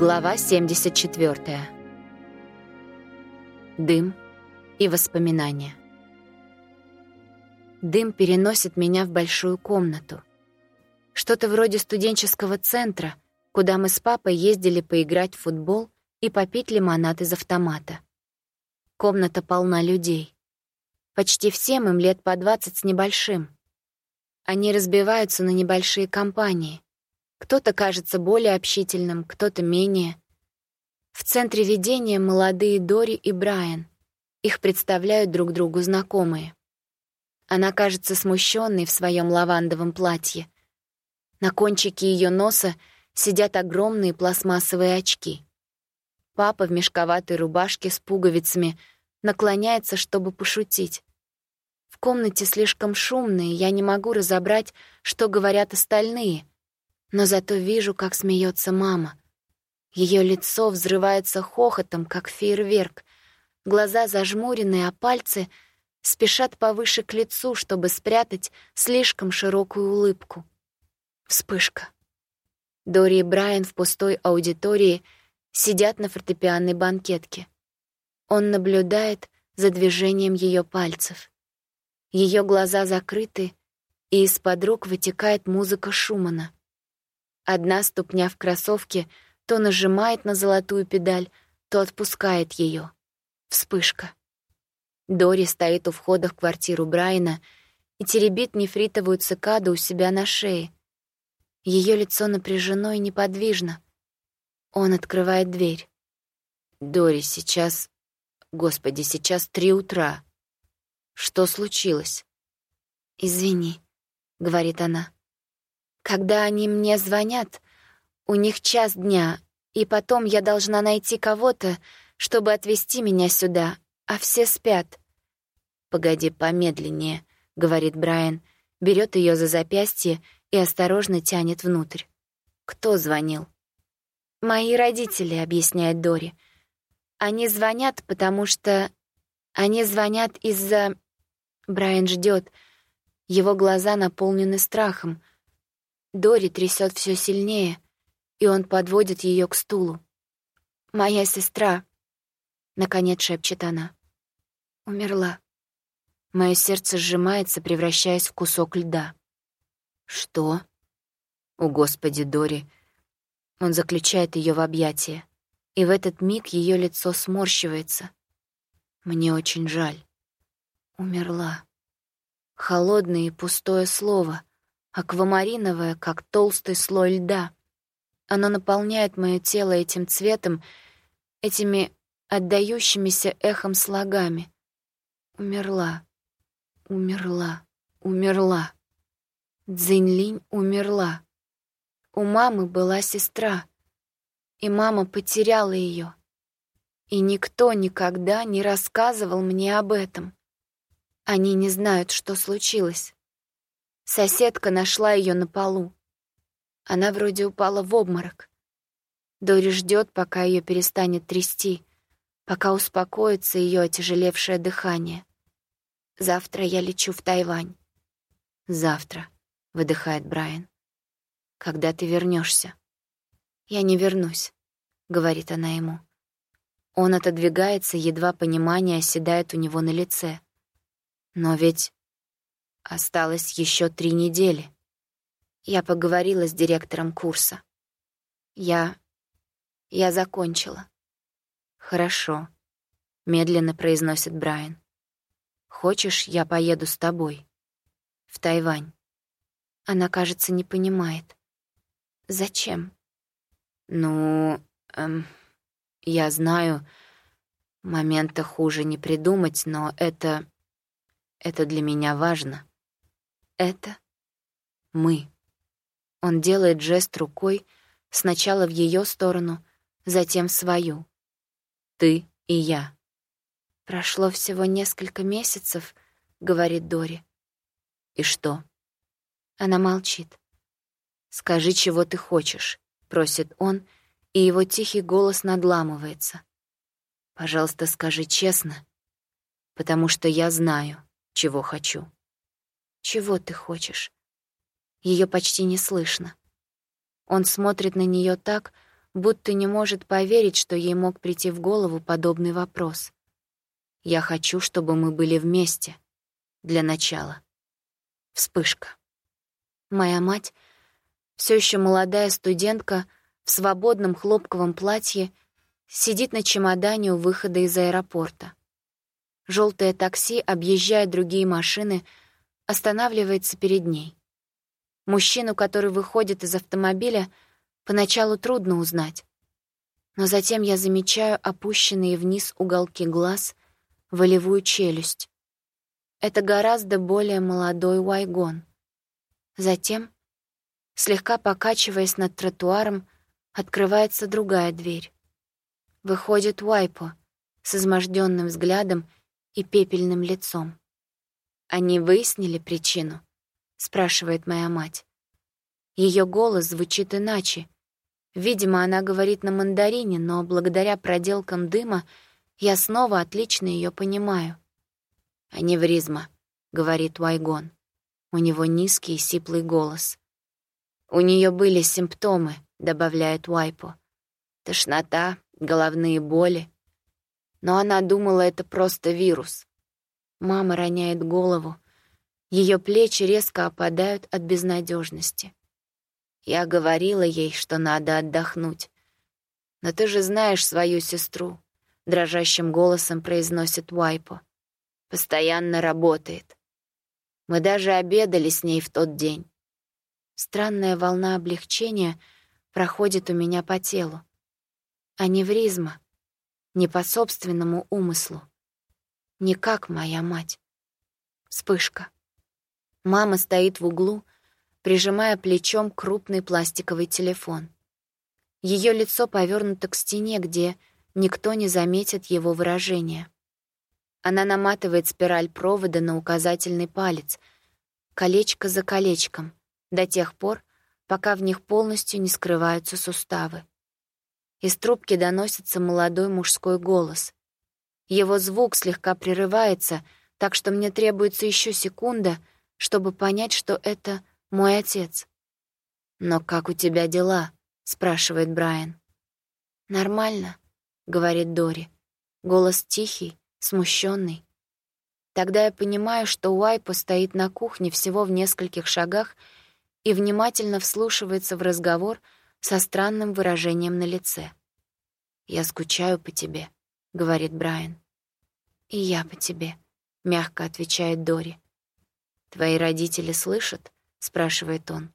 Глава 74. Дым и воспоминания. Дым переносит меня в большую комнату. Что-то вроде студенческого центра, куда мы с папой ездили поиграть в футбол и попить лимонад из автомата. Комната полна людей. Почти всем им лет по 20 с небольшим. Они разбиваются на небольшие компании. Кто-то кажется более общительным, кто-то менее. В центре видения молодые Дори и Брайан. Их представляют друг другу знакомые. Она кажется смущенной в своем лавандовом платье. На кончике ее носа сидят огромные пластмассовые очки. Папа в мешковатой рубашке с пуговицами наклоняется, чтобы пошутить. В комнате слишком шумно, и я не могу разобрать, что говорят остальные. Но зато вижу, как смеется мама. Ее лицо взрывается хохотом, как фейерверк. Глаза зажмурены, а пальцы спешат повыше к лицу, чтобы спрятать слишком широкую улыбку. Вспышка. Дори и Брайан в пустой аудитории сидят на фортепианной банкетке. Он наблюдает за движением ее пальцев. Ее глаза закрыты, и из-под рук вытекает музыка Шумана. Одна ступня в кроссовке то нажимает на золотую педаль, то отпускает ее. Вспышка. Дори стоит у входа в квартиру Брайана и теребит нефритовую цикаду у себя на шее. Ее лицо напряжено и неподвижно. Он открывает дверь. «Дори, сейчас... Господи, сейчас три утра. Что случилось? «Извини», — говорит она. «Когда они мне звонят, у них час дня, и потом я должна найти кого-то, чтобы отвезти меня сюда, а все спят». «Погоди помедленнее», — говорит Брайан, берет ее за запястье и осторожно тянет внутрь. «Кто звонил?» «Мои родители», — объясняет Дори. «Они звонят, потому что... Они звонят из-за... Брайан ждет. Его глаза наполнены страхом. Дори трясет все сильнее, и он подводит ее к стулу. «Моя сестра», — наконец шепчет она, — «умерла». Мое сердце сжимается, превращаясь в кусок льда. «Что?» «О, Господи, Дори!» Он заключает ее в объятия, и в этот миг ее лицо сморщивается. «Мне очень жаль» умерла. Холодное и пустое слово, аквамариновое, как толстый слой льда. Оно наполняет мое тело этим цветом, этими отдающимися эхом слогами. Умерла, умерла, умерла. Цзиньлинь умерла. У мамы была сестра, и мама потеряла ее. И никто никогда не рассказывал мне об этом. Они не знают, что случилось. Соседка нашла ее на полу. Она вроде упала в обморок. Дори ждет, пока ее перестанет трясти, пока успокоится ее отяжелевшее дыхание. Завтра я лечу в Тайвань. Завтра, выдыхает Брайан. Когда ты вернешься? Я не вернусь, говорит она ему. Он отодвигается, едва понимание оседает у него на лице. Но ведь осталось еще три недели. Я поговорила с директором курса. Я... я закончила. Хорошо, медленно произносит Брайан. Хочешь, я поеду с тобой? В Тайвань. Она, кажется, не понимает. Зачем? Ну, эм, я знаю, момента хуже не придумать, но это... Это для меня важно. Это мы. Он делает жест рукой сначала в ее сторону, затем в свою. Ты и я. Прошло всего несколько месяцев, говорит Дори. И что? Она молчит. Скажи, чего ты хочешь, просит он, и его тихий голос надламывается. Пожалуйста, скажи честно, потому что я знаю чего хочу. Чего ты хочешь? Ее почти не слышно. Он смотрит на нее так, будто не может поверить, что ей мог прийти в голову подобный вопрос. «Я хочу, чтобы мы были вместе. Для начала». Вспышка. Моя мать, все еще молодая студентка, в свободном хлопковом платье, сидит на чемодане у выхода из аэропорта. Желтое такси, объезжая другие машины, останавливается перед ней. Мужчину, который выходит из автомобиля, поначалу трудно узнать. Но затем я замечаю опущенные вниз уголки глаз, волевую челюсть. Это гораздо более молодой Уайгон. Затем, слегка покачиваясь над тротуаром, открывается другая дверь. Выходит Уайпо с изможденным взглядом и пепельным лицом. «Они выяснили причину?» — спрашивает моя мать. Ее голос звучит иначе. Видимо, она говорит на мандарине, но благодаря проделкам дыма я снова отлично ее понимаю. «Аневризма», — говорит Уайгон. У него низкий и сиплый голос. «У нее были симптомы», — добавляет Уайпо. «Тошнота, головные боли, но она думала, это просто вирус. Мама роняет голову. Ее плечи резко опадают от безнадежности. Я говорила ей, что надо отдохнуть. «Но ты же знаешь свою сестру», — дрожащим голосом произносит Уайпо. «Постоянно работает. Мы даже обедали с ней в тот день». Странная волна облегчения проходит у меня по телу. Аневризма не по собственному умыслу. Не как моя мать. Вспышка. Мама стоит в углу, прижимая плечом крупный пластиковый телефон. Ее лицо повернуто к стене, где никто не заметит его выражение. Она наматывает спираль провода на указательный палец, колечко за колечком, до тех пор, пока в них полностью не скрываются суставы. Из трубки доносится молодой мужской голос. Его звук слегка прерывается, так что мне требуется еще секунда, чтобы понять, что это мой отец. «Но как у тебя дела?» — спрашивает Брайан. «Нормально», — говорит Дори. Голос тихий, смущенный. Тогда я понимаю, что Уайпо стоит на кухне всего в нескольких шагах и внимательно вслушивается в разговор — со странным выражением на лице. «Я скучаю по тебе», — говорит Брайан. «И я по тебе», — мягко отвечает Дори. «Твои родители слышат?» — спрашивает он.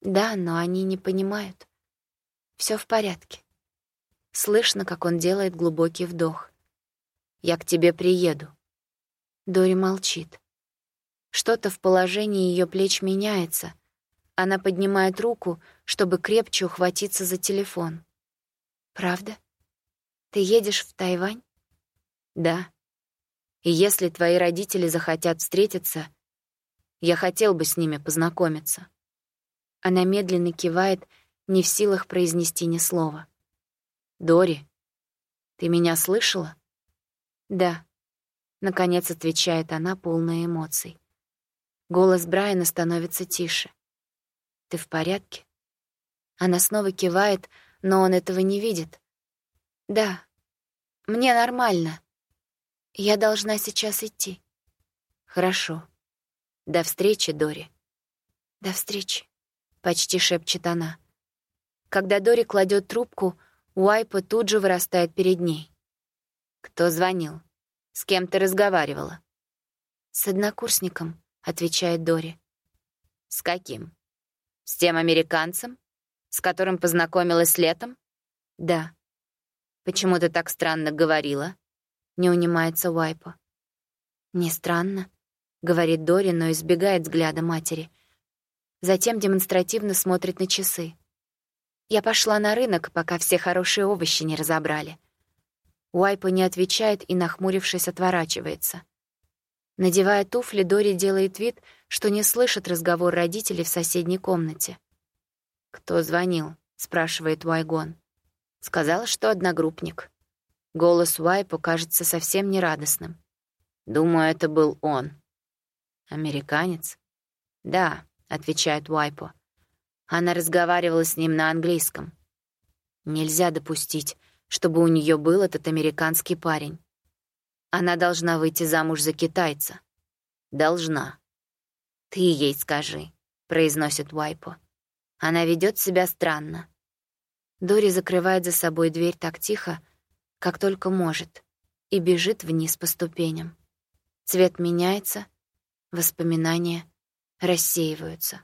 «Да, но они не понимают. Все в порядке». Слышно, как он делает глубокий вдох. «Я к тебе приеду». Дори молчит. Что-то в положении ее плеч меняется — она поднимает руку, чтобы крепче ухватиться за телефон. «Правда? Ты едешь в Тайвань?» «Да. И если твои родители захотят встретиться, я хотел бы с ними познакомиться». Она медленно кивает, не в силах произнести ни слова. «Дори, ты меня слышала?» «Да», — наконец отвечает она, полная эмоций. Голос Брайана становится тише. Ты в порядке?» Она снова кивает, но он этого не видит. «Да, мне нормально. Я должна сейчас идти». «Хорошо. До встречи, Дори». «До встречи», — почти шепчет она. Когда Дори кладет трубку, Уайпа тут же вырастает перед ней. «Кто звонил? С кем ты разговаривала?» «С однокурсником», — отвечает Дори. «С каким?» С тем американцем, с которым познакомилась летом? Да. Почему ты так странно говорила? Не унимается Уайпа. Не странно, говорит Дори, но избегает взгляда матери. Затем демонстративно смотрит на часы. Я пошла на рынок, пока все хорошие овощи не разобрали. Уайпа не отвечает и, нахмурившись, отворачивается. Надевая туфли, Дори делает вид, что не слышит разговор родителей в соседней комнате. «Кто звонил?» — спрашивает Уайгон. Сказала, что одногруппник. Голос Уайпа кажется совсем нерадостным. Думаю, это был он. «Американец?» «Да», — отвечает Уайпо. Она разговаривала с ним на английском. Нельзя допустить, чтобы у нее был этот американский парень. Она должна выйти замуж за китайца. Должна. «Ты ей скажи», — произносит Уайпо. Она ведет себя странно. Дори закрывает за собой дверь так тихо, как только может, и бежит вниз по ступеням. Цвет меняется, воспоминания рассеиваются.